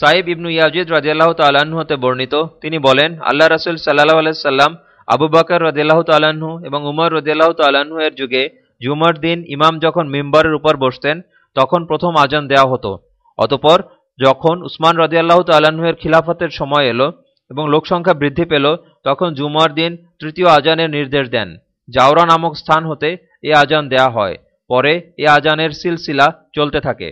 সাইব ইবনু Yazid রাজিয়াল্লাহ তাল্লাহ্ন হতে বর্ণিত। তিনি বলেন, আল্লাহ রসুল সাল্লাহ আলাইসাল্লাম আবু বাকর রদিয়াল্লাহ তাল্লাহ্ন এবং উমর রদিয়াল্লাহ তাল্লাহ্ন এর যুগে জুমার দিন ইমাম যখন মেম্বারের উপর বসতেন, তখন প্রথম আজান দেওয়া হতো। অতপর যখন উসমান রদিয়াল্লাহ তাল্লাহ্নের খিলাফতের সময় এলো এবং লোকসংখ্যা বৃদ্ধি পেল, তখন জুমার দিন তৃতীয় আজানের নির্দেশ দেন। জাওরা নামক স্থান হতে এ আজান দেয়া হয়। পরে এ আজানের সিলসিলা চলতে থাকে।